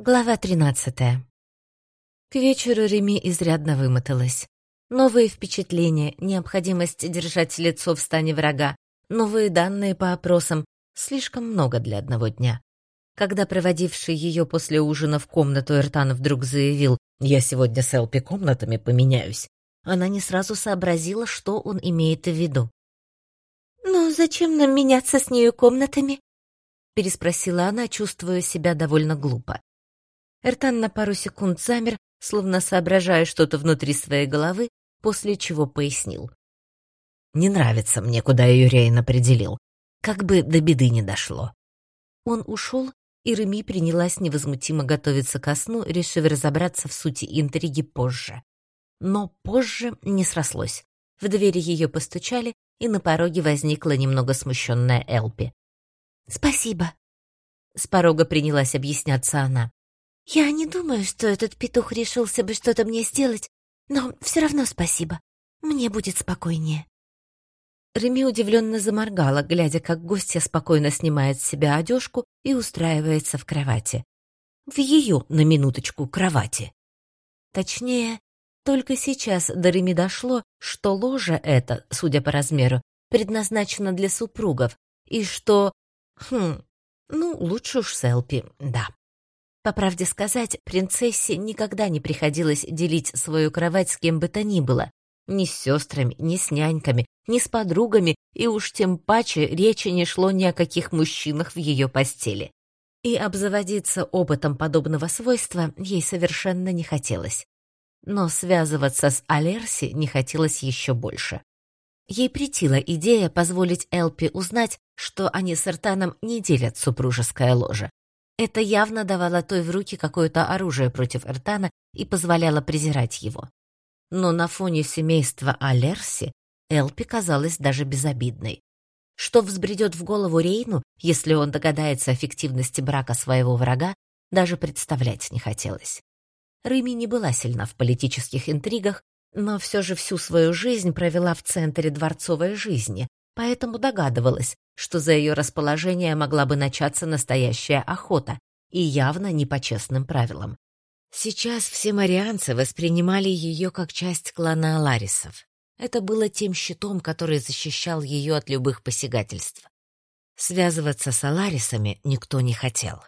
Глава 13. К вечеру Реми изрядно вымоталась. Новые впечатления, необходимость держать лицо в стане врага, новые данные по опросам — слишком много для одного дня. Когда проводивший ее после ужина в комнату Эртан вдруг заявил «Я сегодня с Элпи комнатами поменяюсь», она не сразу сообразила, что он имеет в виду. «Но зачем нам меняться с нею комнатами?» переспросила она, чувствуя себя довольно глупо. Эртан на пару секунд замер, словно соображая что-то внутри своей головы, после чего пояснил. «Не нравится мне, куда ее Рейн определил. Как бы до беды не дошло». Он ушел, и Реми принялась невозмутимо готовиться ко сну, решив разобраться в сути интриги позже. Но позже не срослось. В двери ее постучали, и на пороге возникла немного смущенная Элпи. «Спасибо», — с порога принялась объясняться она. «Я не думаю, что этот петух решился бы что-то мне сделать, но все равно спасибо. Мне будет спокойнее». Реми удивленно заморгала, глядя, как гостья спокойно снимает с себя одежку и устраивается в кровати. В ее, на минуточку, кровати. Точнее, только сейчас до Реми дошло, что ложа эта, судя по размеру, предназначена для супругов, и что... Хм, ну, лучше уж Селпи, да. По правде сказать, принцессе никогда не приходилось делить свою кровать с кем бы то ни было. Ни с сестрами, ни с няньками, ни с подругами, и уж тем паче речи не шло ни о каких мужчинах в ее постели. И обзаводиться опытом подобного свойства ей совершенно не хотелось. Но связываться с Алерси не хотелось еще больше. Ей притила идея позволить Элпи узнать, что они с Эртаном не делят супружеское ложе. Это явно давало той в руки какое-то оружие против Эртана и позволяло презирать его. Но на фоне семейства Алерси Элпи казалась даже безобидной. Что взбредет в голову Рейну, если он догадается о фиктивности брака своего врага, даже представлять не хотелось. Рыми не была сильна в политических интригах, но все же всю свою жизнь провела в центре дворцовой жизни, поэтому догадывалась, что за ее расположение могла бы начаться настоящая охота, и явно не по честным правилам. Сейчас все марианцы воспринимали ее как часть клана Аларисов. Это было тем щитом, который защищал ее от любых посягательств. Связываться с Аларисами никто не хотел.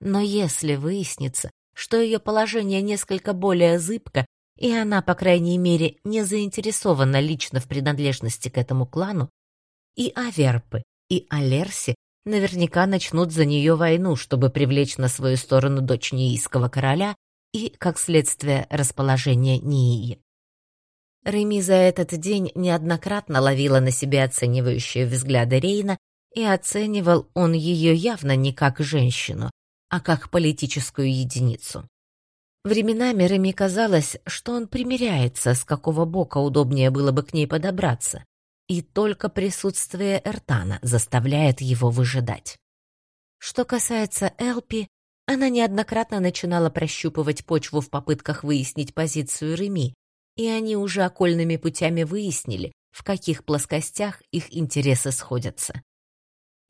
Но если выяснится, что ее положение несколько более зыбко, и она, по крайней мере, не заинтересована лично в принадлежности к этому клану, и Аверпы, и Алерси наверняка начнут за нее войну, чтобы привлечь на свою сторону дочь Неийского короля и, как следствие, расположение Нии. Реми за этот день неоднократно ловила на себе оценивающие взгляды Рейна, и оценивал он ее явно не как женщину, а как политическую единицу. Временами Реми казалось, что он примиряется, с какого бока удобнее было бы к ней подобраться, и только присутствие Эртана заставляет его выжидать. Что касается Элпи, она неоднократно начинала прощупывать почву в попытках выяснить позицию Реми, и они уже окольными путями выяснили, в каких плоскостях их интересы сходятся.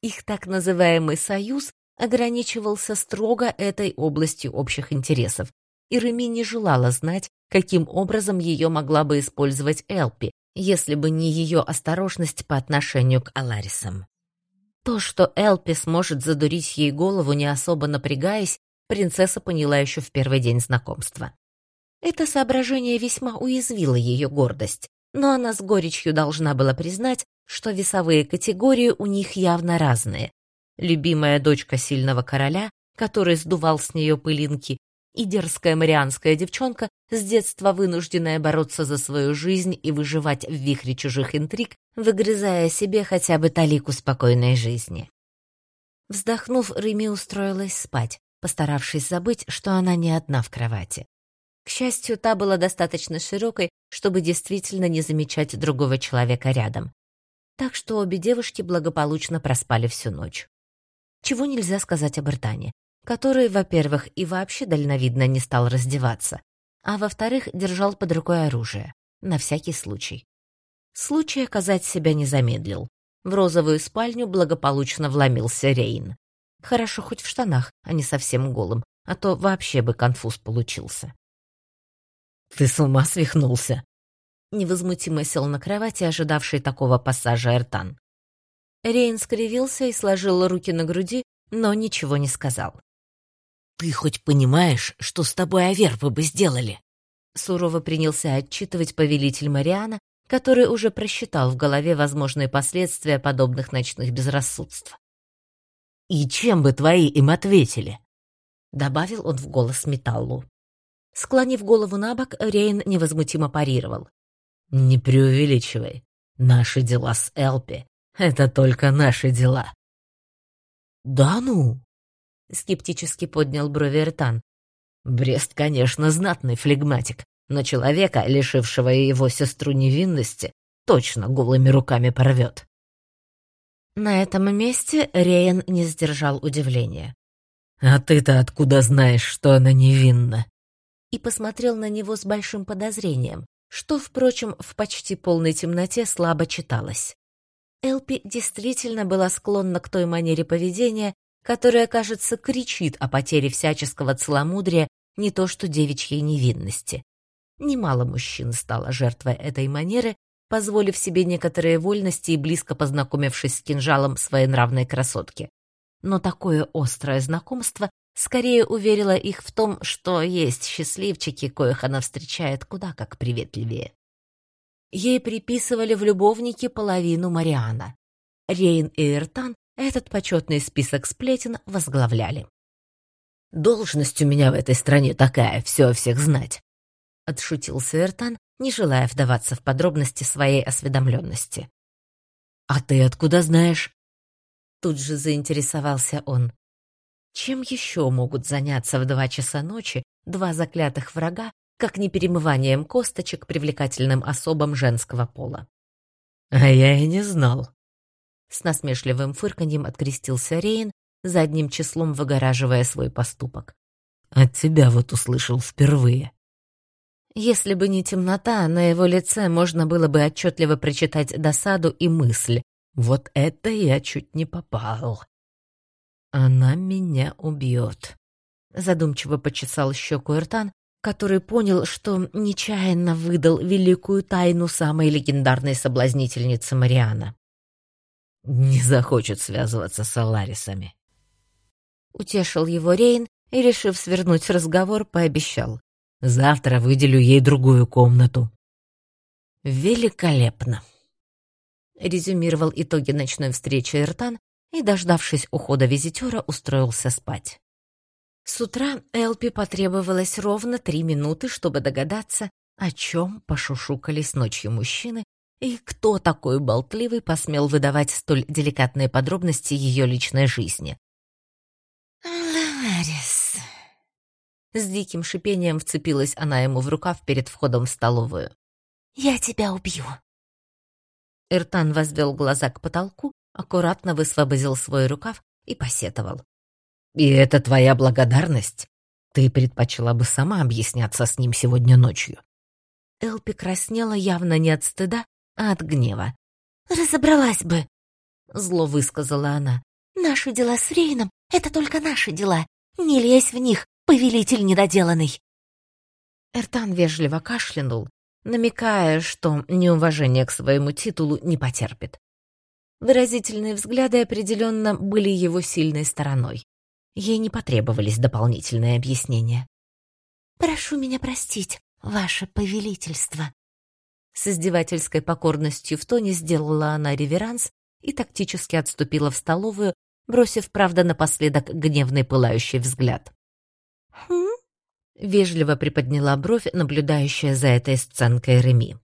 Их так называемый союз ограничивался строго этой областью общих интересов, и Реми не желала знать, каким образом ее могла бы использовать Элпи, если бы не ее осторожность по отношению к Аларисам. То, что Элпи сможет задурить ей голову, не особо напрягаясь, принцесса поняла еще в первый день знакомства. Это соображение весьма уязвило ее гордость, но она с горечью должна была признать, что весовые категории у них явно разные. Любимая дочка сильного короля, который сдувал с нее пылинки, и дерзкая марианская девчонка, с детства вынужденная бороться за свою жизнь и выживать в вихре чужих интриг, выгрызая себе хотя бы талику спокойной жизни. Вздохнув, Реми устроилась спать, постаравшись забыть, что она не одна в кровати. К счастью, та была достаточно широкой, чтобы действительно не замечать другого человека рядом. Так что обе девушки благополучно проспали всю ночь. Чего нельзя сказать об Иртане который, во-первых, и вообще дальновидно не стал раздеваться, а во-вторых, держал под рукой оружие, на всякий случай. Случай оказать себя не замедлил. В розовую спальню благополучно вломился Рейн. Хорошо хоть в штанах, а не совсем голым, а то вообще бы конфуз получился. «Ты с ума свихнулся?» Невозмутимо сел на кровати, ожидавший такого пассажа Эртан. Рейн скривился и сложил руки на груди, но ничего не сказал. «Ты хоть понимаешь, что с тобой Аверпы бы сделали?» Сурово принялся отчитывать повелитель Мариана, который уже просчитал в голове возможные последствия подобных ночных безрассудств. «И чем бы твои им ответили?» Добавил он в голос металлу. Склонив голову на бок, Рейн невозмутимо парировал. «Не преувеличивай. Наши дела с Элпи — это только наши дела». «Да ну?» — скептически поднял брови Эртан. «Брест, конечно, знатный флегматик, но человека, лишившего его сестру невинности, точно голыми руками порвет». На этом месте Рейн не сдержал удивления. «А ты-то откуда знаешь, что она невинна?» И посмотрел на него с большим подозрением, что, впрочем, в почти полной темноте слабо читалось. Элпи действительно была склонна к той манере поведения, которая, кажется, кричит о потере всяческого целомудрия, не то что девичьей невинности. Немало мужчин стало жертвой этой манеры, позволив себе некоторые вольности и близко познакомившись с кинжалом своей нравной красотки. Но такое острое знакомство скорее уверило их в том, что есть счастливчики, коих она встречает куда как приветливее. Ей приписывали в любовнике половину Мариана. Рейн и Эртан этот почетный список сплетен возглавляли. «Должность у меня в этой стране такая, все о всех знать», — отшутился Эртан, не желая вдаваться в подробности своей осведомленности. «А ты откуда знаешь?» Тут же заинтересовался он. Чем еще могут заняться в два часа ночи два заклятых врага, как не перемыванием косточек привлекательным особам женского пола? «А я и не знал». С насмешливым фырканьем открестился Рейн, задним числом выгораживая свой поступок. «От тебя вот услышал впервые». Если бы не темнота, на его лице можно было бы отчетливо прочитать досаду и мысль. «Вот это я чуть не попал». «Она меня убьет», — задумчиво почесал щеку Эртан, который понял, что нечаянно выдал великую тайну самой легендарной соблазнительницы Мариана. «Не захочет связываться с Аларисами». Утешил его Рейн и, решив свернуть разговор, пообещал. Завтра выделю ей другую комнату. Великолепно. Резюмировал итоги ночной встречи Эртан и, дождавшись ухода визитера, устроился спать. С утра Элпи потребовалось ровно три минуты, чтобы догадаться, о чем пошушукались ночью мужчины и кто такой болтливый посмел выдавать столь деликатные подробности ее личной жизни. «Ларис», с диким шипением вцепилась она ему в рукав перед входом в столовую. «Я тебя убью!» Эртан возвел глаза к потолку, аккуратно высвободил свой рукав и посетовал. «И это твоя благодарность? Ты предпочла бы сама объясняться с ним сегодня ночью». Элпи краснела явно не от стыда, от гнева. «Разобралась бы!» — зло высказала она. «Наши дела с Рейном — это только наши дела. Не лезь в них, повелитель недоделанный!» Эртан вежливо кашлянул, намекая, что неуважение к своему титулу не потерпит. Выразительные взгляды определенно были его сильной стороной. Ей не потребовались дополнительные объяснения. «Прошу меня простить, ваше повелительство». С издевательской покорностью в тоне сделала она реверанс и тактически отступила в столовую, бросив, правда, напоследок гневный пылающий взгляд. «Хм?» — вежливо приподняла бровь, наблюдающая за этой сценкой Реми.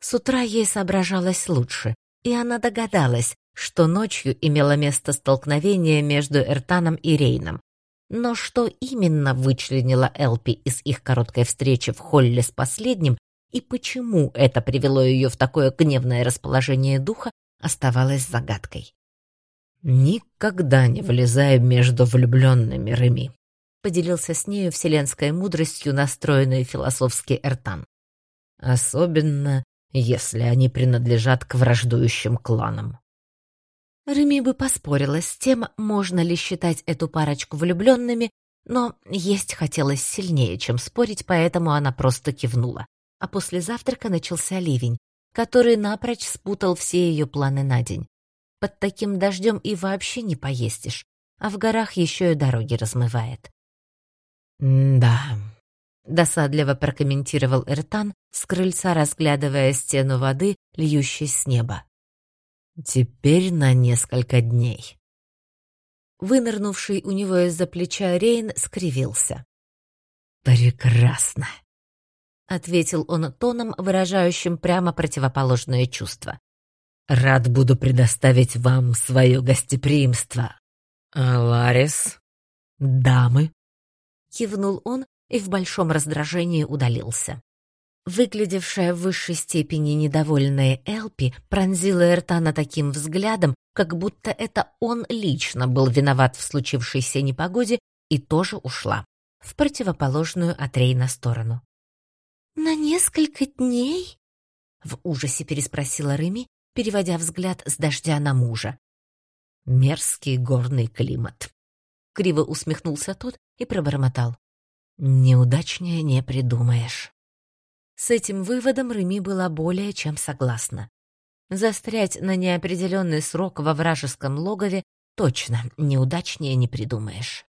С утра ей соображалось лучше, и она догадалась, что ночью имело место столкновение между Эртаном и Рейном. Но что именно вычленила Элпи из их короткой встречи в холле с последним и почему это привело ее в такое гневное расположение духа, оставалось загадкой. «Никогда не влезай между влюбленными, Реми», поделился с нею вселенской мудростью, настроенной философский Эртан. Особенно, если они принадлежат к враждующим кланам. Реми бы поспорила с тем, можно ли считать эту парочку влюбленными, Но есть хотелось сильнее, чем спорить, поэтому она просто кивнула. А после завтрака начался ливень, который напрочь спутал все ее планы на день. Под таким дождем и вообще не поездишь, а в горах еще и дороги размывает. «Да», — досадливо прокомментировал Эртан, с крыльца разглядывая стену воды, льющей с неба. «Теперь на несколько дней». Вынырнувший у него из-за плеча Рейн скривился. «Прекрасно», — ответил он тоном, выражающим прямо противоположное чувство. «Рад буду предоставить вам свое гостеприимство. А Ларис? Дамы?» Кивнул он и в большом раздражении удалился. Выглядевшая в высшей степени недовольная Элпи пронзила Эртана таким взглядом, как будто это он лично был виноват в случившейся непогоде и тоже ушла в противоположную от Рейна сторону. «На несколько дней?» — в ужасе переспросила Реми, переводя взгляд с дождя на мужа. «Мерзкий горный климат», — криво усмехнулся тот и пробормотал. «Неудачнее не придумаешь». С этим выводом Реми была более чем согласна. Застрять на неопределенный срок во вражеском логове точно неудачнее не придумаешь.